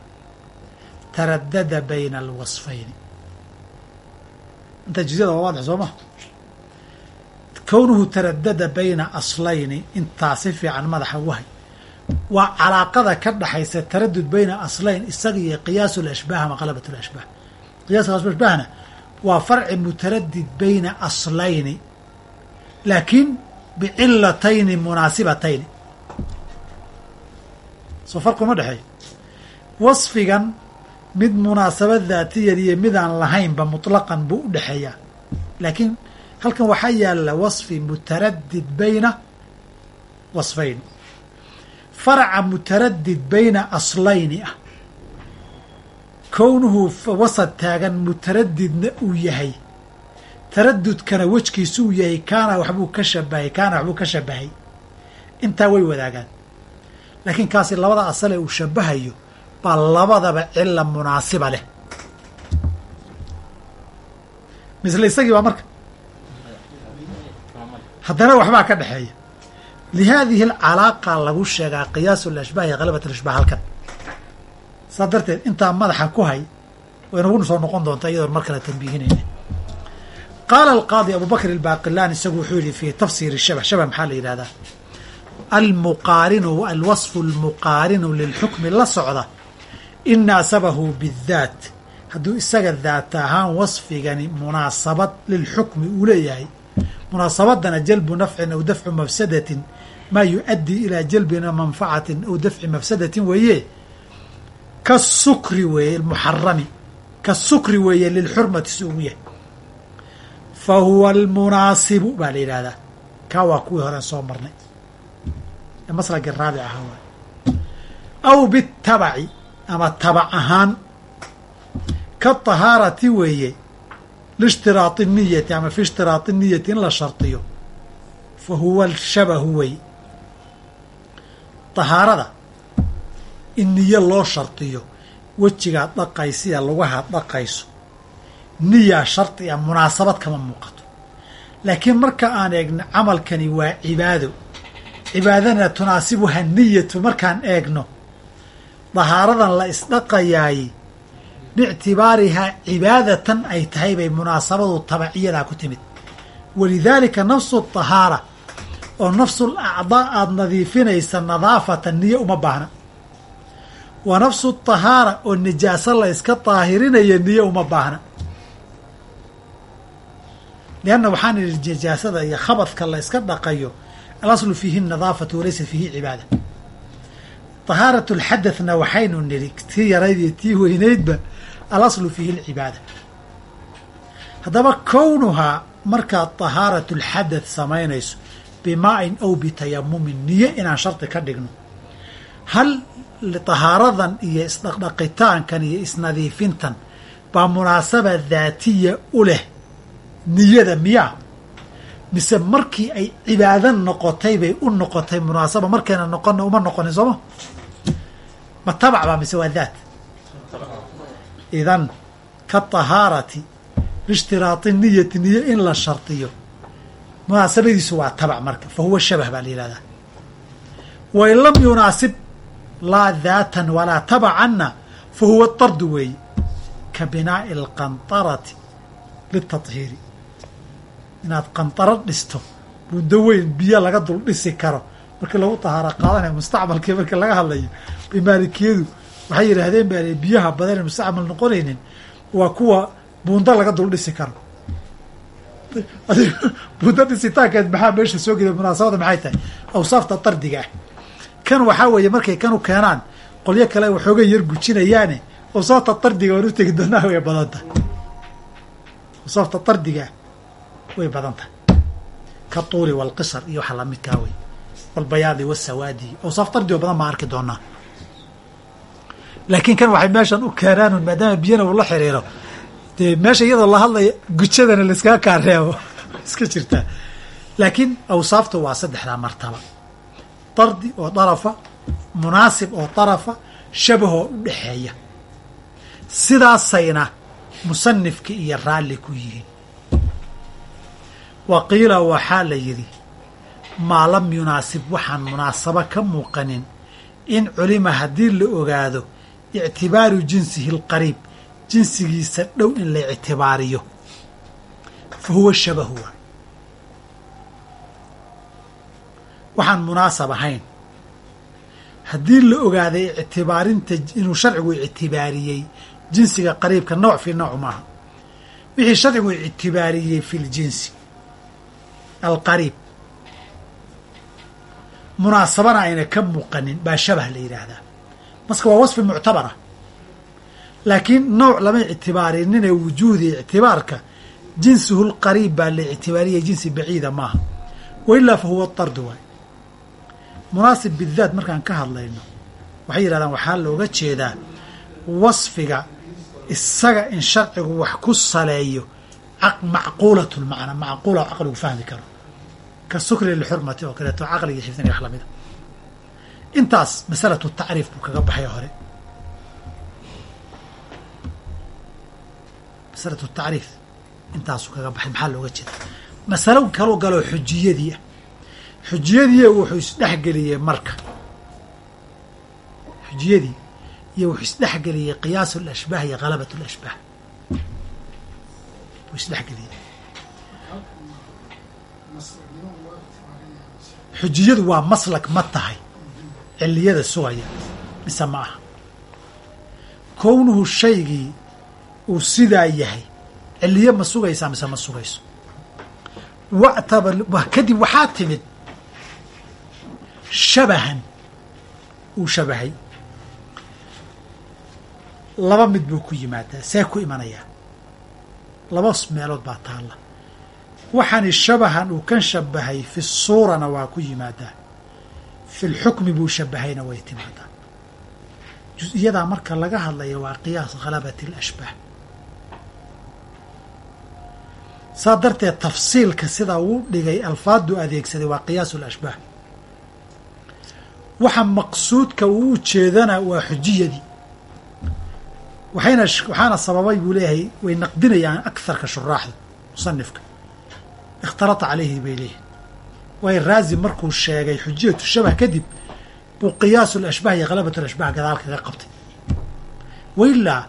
taradada bayna alwasfayni inta jizada waa waadix soo ma? Kownuhu taradada bayna aslayni intaa si fiican madaxa wahay. Waa calaaqada ka dhaxaysa taradud bayna aslayn isaga iyo qiyaasu lashbaah ama qalabat lashbaah qiyaaska ashbaahna waa farci mutaradid bayna aslayni laakiin bicilatayni munaasibatayni soo farquma dhexeeyo wasfigan mid munaasaba daatiyan iyo midaan lahaynba mutlaqan buu u dhexeeyaa laakiin halkan waxaa yaalla wasfi mutaradid bayna wasfayn. Faraca mutaradid bayna aslayni ah kownuhu wasad taagan mutaradidna uu yahay. Taradudkana wejkiisu uu yahay kaana waxbuu ka shabahay kaana waxbuu ka shabahay. Intaa way wadaagaan. Laakiin kaasi labada asale uu shabahayo baa labadaba cila munaasiba leh. Misle isagii baa marka. Haddana waxbaa ka dhexeeya. Lihaadihi alcalaaqa lagu sheegaa qiyaasu alashbaah iyo khalabat alashbaah halkan saa darteed intaa madaxa ku hay way nagu soo noqon doontaa iyadoon mar kale tambiihinayna qaala alqaadi abu bakr albaaqilaan isagu wuxuu yihi fii tafsiiri shabah shabah maxaa la yidhahdaa almuqaarinu alwasfu almuqaarinu lilxukmi la socda in naasabahu bidaat hadduu isaga daata ahaan wasfigani munaasabad lilxukmi uu leeyahay munaasabadana jalbu nafcin aw dafcu mafsadatin maa yu-addii ilaa jalbina manfacatin aw dafci mafsadatin weeye ka sukri weeye muxarami ka sukri weeye lilxurmati si ugu yahay. Fa huwa almunaasibu baa la yidhahdaa kaa waa kuwii horen soo marnay. Ee maslagii raabic ahaa waay. Aw bitabaci ama tabac ahaan ka tahaarati weeye liishtiraati niyati ama fi ishtiraati niyati in la shardiyo fa huwa alshabahu wey tahaarada in niyo loo shardiyo wejigaad dhaqaysiya lugahaad dhaqayso. Niyaa shardi a munaasabad kama muuqato. Laakiin marka aan eegno camalkani waa cibaado. Cibaadana tunaasibuha niyatu markaan eegno. Dahaaradan la isdhaqayaay biictibaarihaa cibaadatan ay tahay bay munaasabadu tabaciyadaa ku timid. Walidaalika nafsu tahaara. Oo nafsul acdaa aada nadiifinaysa nadaafatan niyo uma baahna wa nafsu tahaara oo nijaaso la yska daahirinaya niyo uma baahna. Lianna waxaan idhi nijaasada iyo khabadka la yska dhaqayo alaslu fiihi nadaafatu walaysa fiihi cibaada. Tahaarat lxadathna waxaynu nidhi tii yarayd iyo tii weynaydba alaslu fiihi lcibaada haddaba kownuhaa markaad tahaarat lxadath samaynayso bimaain aw bitayamumin niyo inaan shardi ka dhigno. Hal طahaaradan iyo isdhaqdhaqitaankan iyo isnadiifintan baa munaasaba daatiya u leh niyada miyaa. Mise markii ay cibaado noqotay bay u noqotay munaasaba markayna noqona uma noqonin sooma ma? Tabac baa mise waa daat? Idan ka tahaarati biishtiraati niyati niyo in la shardiyo munaasabadiisu waa tabac marka fa huwa shabah baa la yihahdaa wain lam yunaasib laa daatan walaa tabacanna fa huwa dardu weeye ka binaa'i alqantarati liltathiiri inaad qantaro dhisto muddo weyn biyo laga dul dhisi karo. Markii lagu tahaaro qaadanaya mustacmalkii markii laga hadlayo bay maalikiyadu waxay yidhaahdeen baa biyaha badan ee mustacmal noqonaynin waa kuwa buundo laga dul dhisi karo. Buundo dhisitaankeed maxaa meesha soo geda munaasabada? Maxay tahay? Awsaafta dardiga ah kan waxaa weeye markay kanu keenaan qolyo kale waxoogay yar gujinayaane awsaafta dardiga waan u tegi doonaa way badan tahay awsaafta dardigaa way badan tahay ka tuuli walqisar iyo waxa lamidkaa wey walbayaadi wasawaadi awsaaf dardi oo badan baan arki doonaa. Laakiin kan waxay meeshan u keenaan maadaama biyana uu la xiriiro. Dee meesha iyadoo la hadlaya gujadana laiskaga kaareebo iska jirtaa. Laakiin awsaafta waa saddexdaa martaba dardi oo darafa munaasib oo darafa shabah oo u dhexeeya sidaasayna musanifka iyo raalli ku yihiin wa qiila waxaa la yidhi maa lam yunaasib waxaan munaasabo ka muuqanin in culima haddii la ogaado ictibaaru jinsihi alqariib jinsigiisa dhow in la ictibaariyo fa huwa shabahu waay waxaan munaasab ahayn. Haddii la ogaaday ictibaarinta inuu sharcigu ictibaariyey jinsiga qariibka nooc fii nooc maaha. Wixii sharcigu ictibaariyey fi ljinsi alqariib munaasabana ayna ka muuqanin baa shabah la yidhaahdaa. Maska waa wasfi muctabara. Laakiin nooc lama ictibaarinine wujuudi ictibaarka jinsuhu lqariib baa la ictibaariyay jinsi baciida maaha. Wa ilaa fa huwa dardu waay munaasib bidaat markaan ka hadlayno waxay yidhahdaan waxaa looga jeedaa wasfiga isaga in sharcigu wax ku saleeyo macquulat lmacnaa macquula caqligu fahmi karo. Ka sukri lixurmati oo kaleeto caqliga xifdinaya wax lamida. Intaas masalatu tacriif buu kaga baxay hore. Masalatu tacriif intaasuu kaga baxay maxaa looga jeeda masalo kaloo galoo xujiyadii ah xujiyadii wuxuu isdhexgeliyey marka. Xujiyadii iyo wuxuu isdhexgeliyey qiyaas alashbaah iyo halabat alashbaah wuu isdhexgeliyey xujiyadu waa maslak ma tahay. Ciliyada sugaya mise ma aha. Kownuhu shaygii uu sidaa yahay. Ciliye ma sugaysaa mise ma sugayso. Wactaba kadib waxaa timid shabahan uu shabahay laba mid buu ku yimaadaa see ku imanayaa laba meelood baa taalla waxaani shabahan uu kan shabahay fi suurana waa ku yimaadaa fi lxukmi buu shabahayna way timaadaa jus-iyadaa marka laga hadlaya waa qiyaas khalabati alashbaah saa darteed tafsiilka sidaa uu dhigay alfaadu adeegsaday waa qiyaasu alashbaah waxa maqsuudka uu u jeedana waa xujiyadii waxayna waxaana sababay buu leeyahay way naqdinayaan akarka shuraaxda musanifka ikhtalata calayhi bay leeyihiin waayo raazi markuu sheegay xujiyatu shabah kadib buu qiyaasu lashbaah iyo khalabat lashbaah gadaal kaga qabtay. Wailaa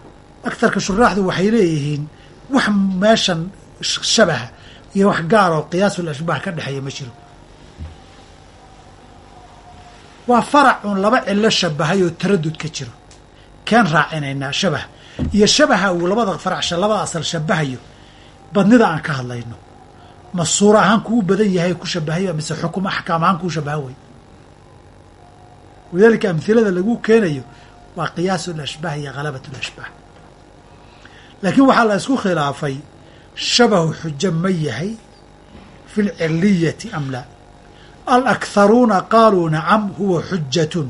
akarka shuraaxdu waxay leeyihiin wax meeshan shabaha iyo wax gaaroo qiyaasul ashbaah ka dhexeeya ma jiro waa farac uun laba cilo shabahay oo taradud ka jiro. Keen raacinaynaa shabah. Iyo shabaha uu labada farac labada asal shabahayo badnida aan ka hadlayno. Ma suura ahaan kuu badan yahay ku shabahayo mise xukum axkaam ahaan kuu shabaha way. Walidaalika amhilada lagu keenayo waa qiyaasu lashbaah iyo khalabat lashbaah laakiin waxaa la isku khilaafay shabahu xujo ma yahay fi lciliyati am laa alakharuuna qaaluu nacam huwa xujatun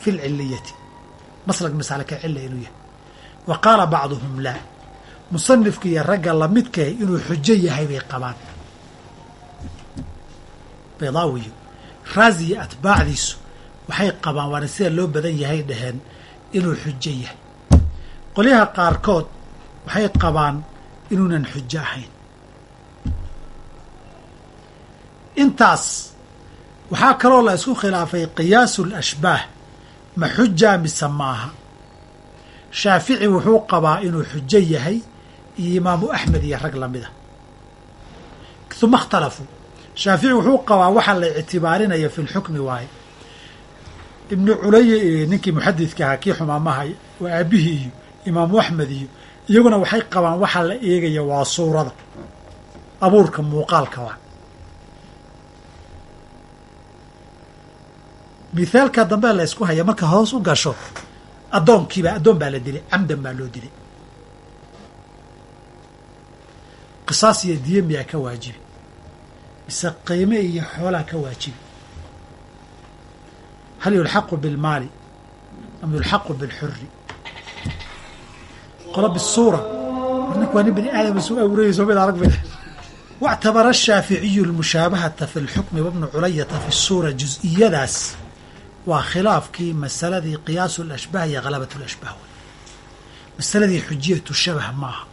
fi lciliyati maslak masalaka cila inuu yahay. Wa qaala bacduhum laa. Musanifka iyo ragga lamidkahi inuu xujo yahay bay qabaan. Baydaawiyo raazi iyo atbaacdiisu waxay qabaan waana sida loo badan yahay dhaheen inuu xujo yahay. Qolyaha qaarkood waxay qabaan inuunan xujo ahayn. Intaas waxaa kaloo la isku khilaafay qiyaasu lashbaah ma xujaa mise maaha? Shaafici wuxuu qabaa inuu xujo yahay iyo imaamu axmed iyo rag la mid a uma اkhtalafuu shaafici wuxuu qabaa waxa la ictibaarinaya fi lxukmi waaye. Ibnu culaya ninkii muxadidka ahaa kii xumaamaha waa aabihii iyo imaamu axmed iyo iyaguna waxay qabaan waxa la eegaya waa suurada. Abuurka muuqaalka waa mithaalka dambe la ysku haya marka hoos u gasho addoonkiibaa adoon baa la dilay camdan baa loo dilay. Qisaas iyo diye miyaa ka waajibi mise qiime iyo xoolaa ka waajibi hal yulxaqu bilmaali am yulxaqu bilxuri qolo bisuura nink waa nin bani aadama soo awuraya soo mid arag mid wactabara ashaaficiyu lmushaabahata fi lxukmi wabnu culayata fi suura juz-iyadaas waa khilaafkii masaladii qiyaasu اlashbaah iyo halabat اlashbaah wey masaladii xujiyatu shabah maaha.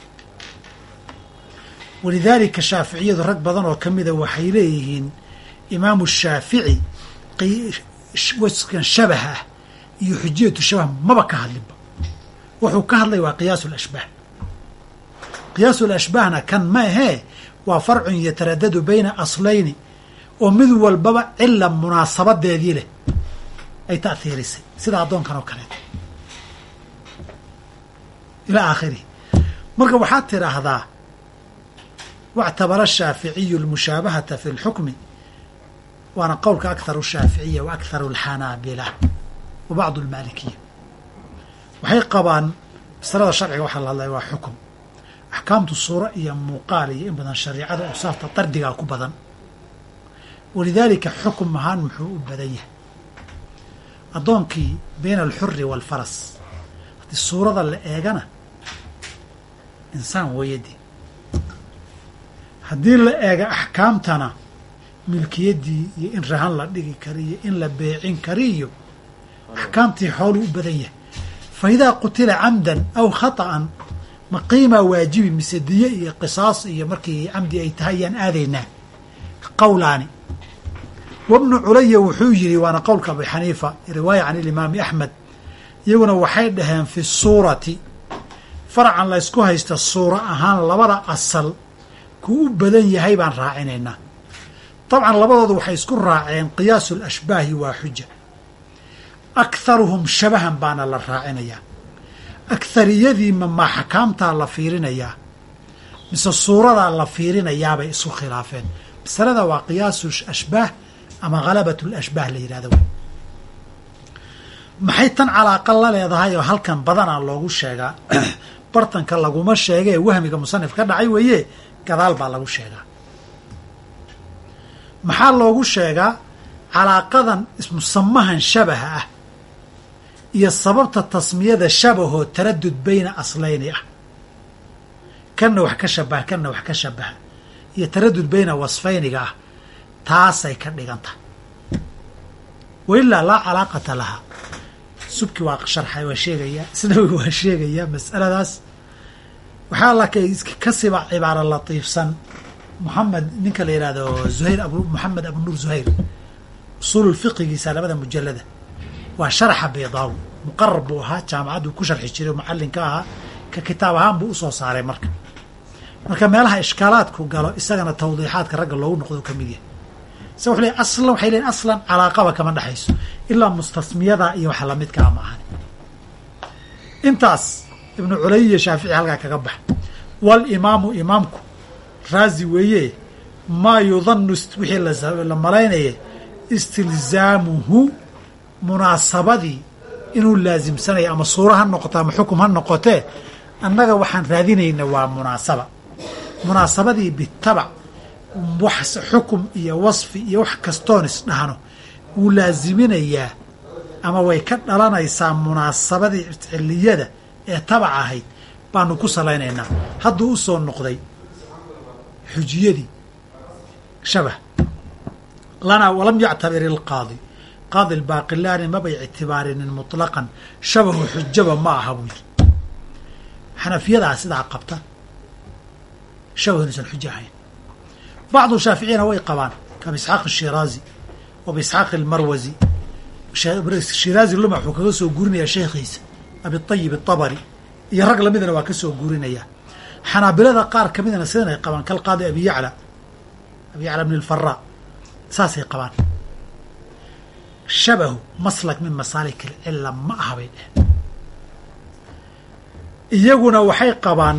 Walidaalika shaaficiyadu rag badan oo ka mida waxay leeyihiin imaamu shaafici waskan shabah ah iyo xujiyatu shabah maba ka hadlinba. Wuxuu ka hadlay waa qiyaasu lashbaah qiyaasu lashbaahna kan ma ahee waa farcun yataradadu bayna aslayni oo mid walbaba cila munaasabadeedii leh ay ta'hiirisay sida addoonkan oo kaleeto ilaa aakhirihi marka waxaad tidhaahdaa wاctabara الshaaficiyu اlmushaabahata fi اlxukmi waana qowlka akharu الshaaficiya wa akharu اlxanaabila wa bacdu اlmaalikiya waxay qabaan masalada sharciga waxaa la hadlaya waa xukum axkaamtu suuro iyo muuqaal iyo in badan shariicada usaafta dardigaa ku badan walidaalika xukum ahaan muxuu u badan yahay addoonkii bayna alxuri waalfaras haddii suurada la eegana insaan weeyadii haddii la eega axkaamtana milkiyaddii iyo in rahan la dhigi kari iyo in la beecin kari iyo axkaamtii xooluu u badan yahay. Fa idaa qutila camdan aw khata'an ma qiimaa waajibi mise diye iyo qisaas iyo markii camdi ay tahay ayaan aadaynaa? Qowlaani wabnu culaya wuxuu yidhi waana qowlka abi xaniifa riwaaya can ilimaami axmed iyaguna waxay dhaheen fi suurati faracan la ysku haysta suuro ahaan labada asal kuu u badan yahay baan raacinaynaa dabcan labadoodu waxay isku raaceen qiyaasu lashbaahi waa xuja akharuhum shabahan baana la raacinayaa akhariyadii mamaa xakaamtaa la fiirinayaa mise suuradaa la fiirinayaabay isu khilaafeen masalada waa qiyaasu ashbaah ama halabat lashbaah la yidhahdo maxay tan calaaqa la leedahay oo halkan badanaa loogu sheegaa? Bartanka laguma sheegee wahmiga musanif ka dhacay weeye gadaal baa lagu sheegaa. Maxaa loogu sheegaa? Calaaqadan musamahan shabaha ah iyo sababta tasmiyada shabahoo taradud bayna aslayni ah. Kanna wax ka shabaha kanna wax ka shabaha. Iyo taradud bayna wasfayniga ah taasay ka dhigan tahay. Wailaa laa calaaqata laha subki waa sharxay waa sheegayaa isnawi waa sheegayaa mas'aladaas. Waxaa laka kasiba cibaaro latiifsan moxamed ninka la yihahdo zuhayr abu moxamed abunuur zuhayr. Usuulu fiqigiisa labada mujalada waa sharaxa baydaawi muqarar buu ahaa jaamacaddu ku sharxi jiray o macallinka ahaa. Ka kitaab ahaan buu u soo saaray marka. Marka meelaha ishkaalaadku galo isagana tawdiixaadka ragga loogu noqdo ka mid yahay isa wuxu ley aslan waxay leeyiin aslan calaaqaba kama dhexayso ilaa mustasmiyada iyo waxa lamidkaa ma ahani. Intaas ibnu culay iyo shaafici halkaa kaga bax walimaamu imaamku raazi weeye maa yudanu wixii la malaynaya istilzaamuhu munaasabadii inuu laasimsanayo ama suuro ha noqoto ama xukum ha noqotee annaga waxaan raadinayna waa munaasaba. Munaasabadii bitabac wax xukum iyo wasfi iyo wax kastoon isdhahno wuu laasiminayaa ama way ka dhalanaysaa munaasabadii ciliyada ee tabac ahayd baanu ku salaynaynaa. Hadduu u soo noqday xujiyadii shabah lanaa walam yactabir ilqaadi. Qaadi lbaaqilaani mabay ictibaarinin muطlaqan shabahu xujaba ma aha buu yiri xanafiyadaa sidaa qabta shabahu inuusan xujo ahayn bacdu shaaficiyana way qabaan kabi isxaaq ashiraazi wa biisxaaq almarwasi shiraazi luma wuxuu kaga soo guurinayaa sheekhiisa abiayib atabari iyo rag lamidana waa ka soo guurinayaa xanaabilada qaar ka midana sidan ay qabaan kalqaadi abi yacla abi yacla bn alfaraa saasay qabaan shabahu maslak min masaalik alcilla ma aha bay dheh iyaguna waxay qabaan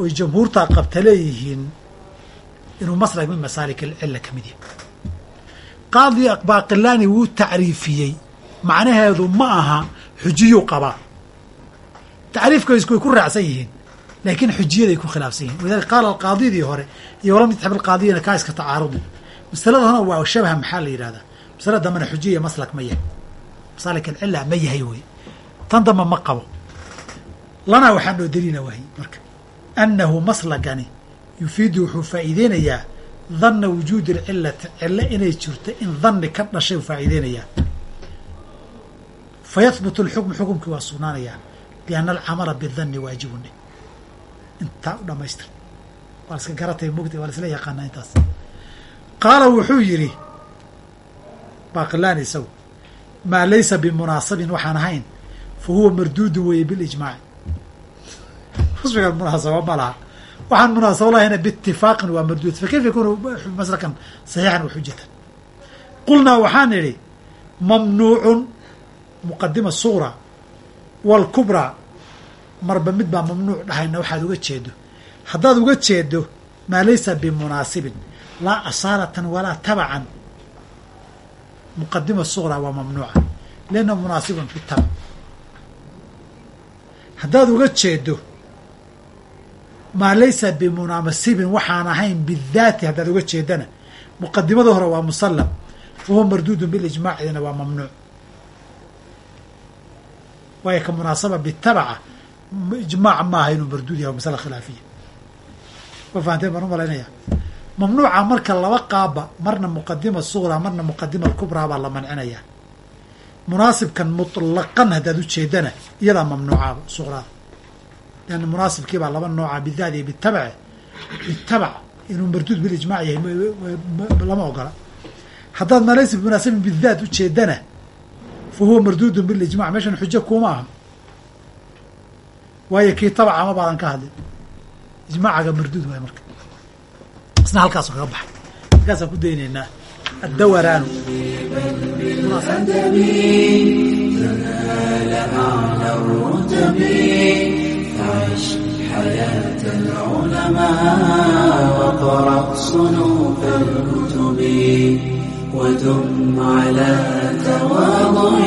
oy jamhuurtaa qabta leeyihiin inuu maslak min masaalik alcilla ka yahay. Qaadi baaqilaani wuu tacriifiyey. Macnaheedu ma aha xujiyuu qabaa. Tacriifkaisku way ku raacsan yihiin laakiin xujiyaday ku khilaafsan yihiin walidalika qaala alqaadidii hore iyo walam yataxib alqaadiyana kaa iska tacaarudi masalada hona waa shabaha maxaa la yidhahdaa masalada dambena xujiya maslak ma yahay. Masaalik alcilla ma yahay wey. Tan damba ma qabo. Lanaa waxaa noo daliila marka. Annahu maslagani yufiidu wuxuu faa'iideynayaa danna wujuudi alcillati cilo inay jirto in danni ka dhashay u faa'iideynayaa. Fa yahbutu alxukmu xukumkii waa sugnaanayaa lianna alcamala bidanni waajibune intaa u dhamaystir waa la iska garatay mugdi waa la isla yaqaanaa intaas. Qaala wuxuu yidhi baaqilaani isagu maa laysa bimunaasabin waxaan ahayn fa huwa marduudun weeye bilijmaaci xusbigan munaasaba ma laha waxaan munaasabo lahayna biitifaaqin waa marduud fa kayfa yakunu maslakan saxiixan wa xujatan qulnaa waxaan idhi mamnuucun muqadima sugra waalkubraa marba mid baa mamnuuc dhahayna waxaad uga jeedo haddaad uga jeedo maa laysa bimunaasibin laa asaalatan walaa tabacan muqadima sugra waa mamnuuca lianna munaasibun bitabac haddaad uga jeedo maa laysa bimunaasibin waxaan ahayn bidaati haddaad uga jeedana. Muqadimada hore waa musallam wahuwa marduudun bilijmaacina waa mamnuuc. Waayo ka munaasaba bitabaca ijmaac maaha inuu marduud yahay masala khilaafiya. Ma fahanteen baan u malaynaya. Mamnuuca marka laba qaabba marna muqadima sugra marna muqadima alkubraa baa la mancinayaa munaasibkan mutlaqan haddaad ujeedana iyadaa mamnuucaaba suqraada leanna munaasibkiibaa laba nooca bidaad iyo bitabace bitabac inuu marduud bilijmaac yahay lama ogola haddaad malaysa munaasibin bidaat ujeedana fa huwa marduudun bilijmac meeshan xujo kuma aha waayo kii tabaca ma baadan ka hadlin ijmaacaga marduud waay marka isna halkaasu kaga baxay halkaasaan ku daynaynaa addawaraanu عش حياة العلماء وقرأ صنوف الكتب ودم على تواضع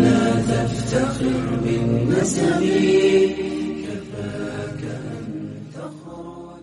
لا تفتخر بالنسب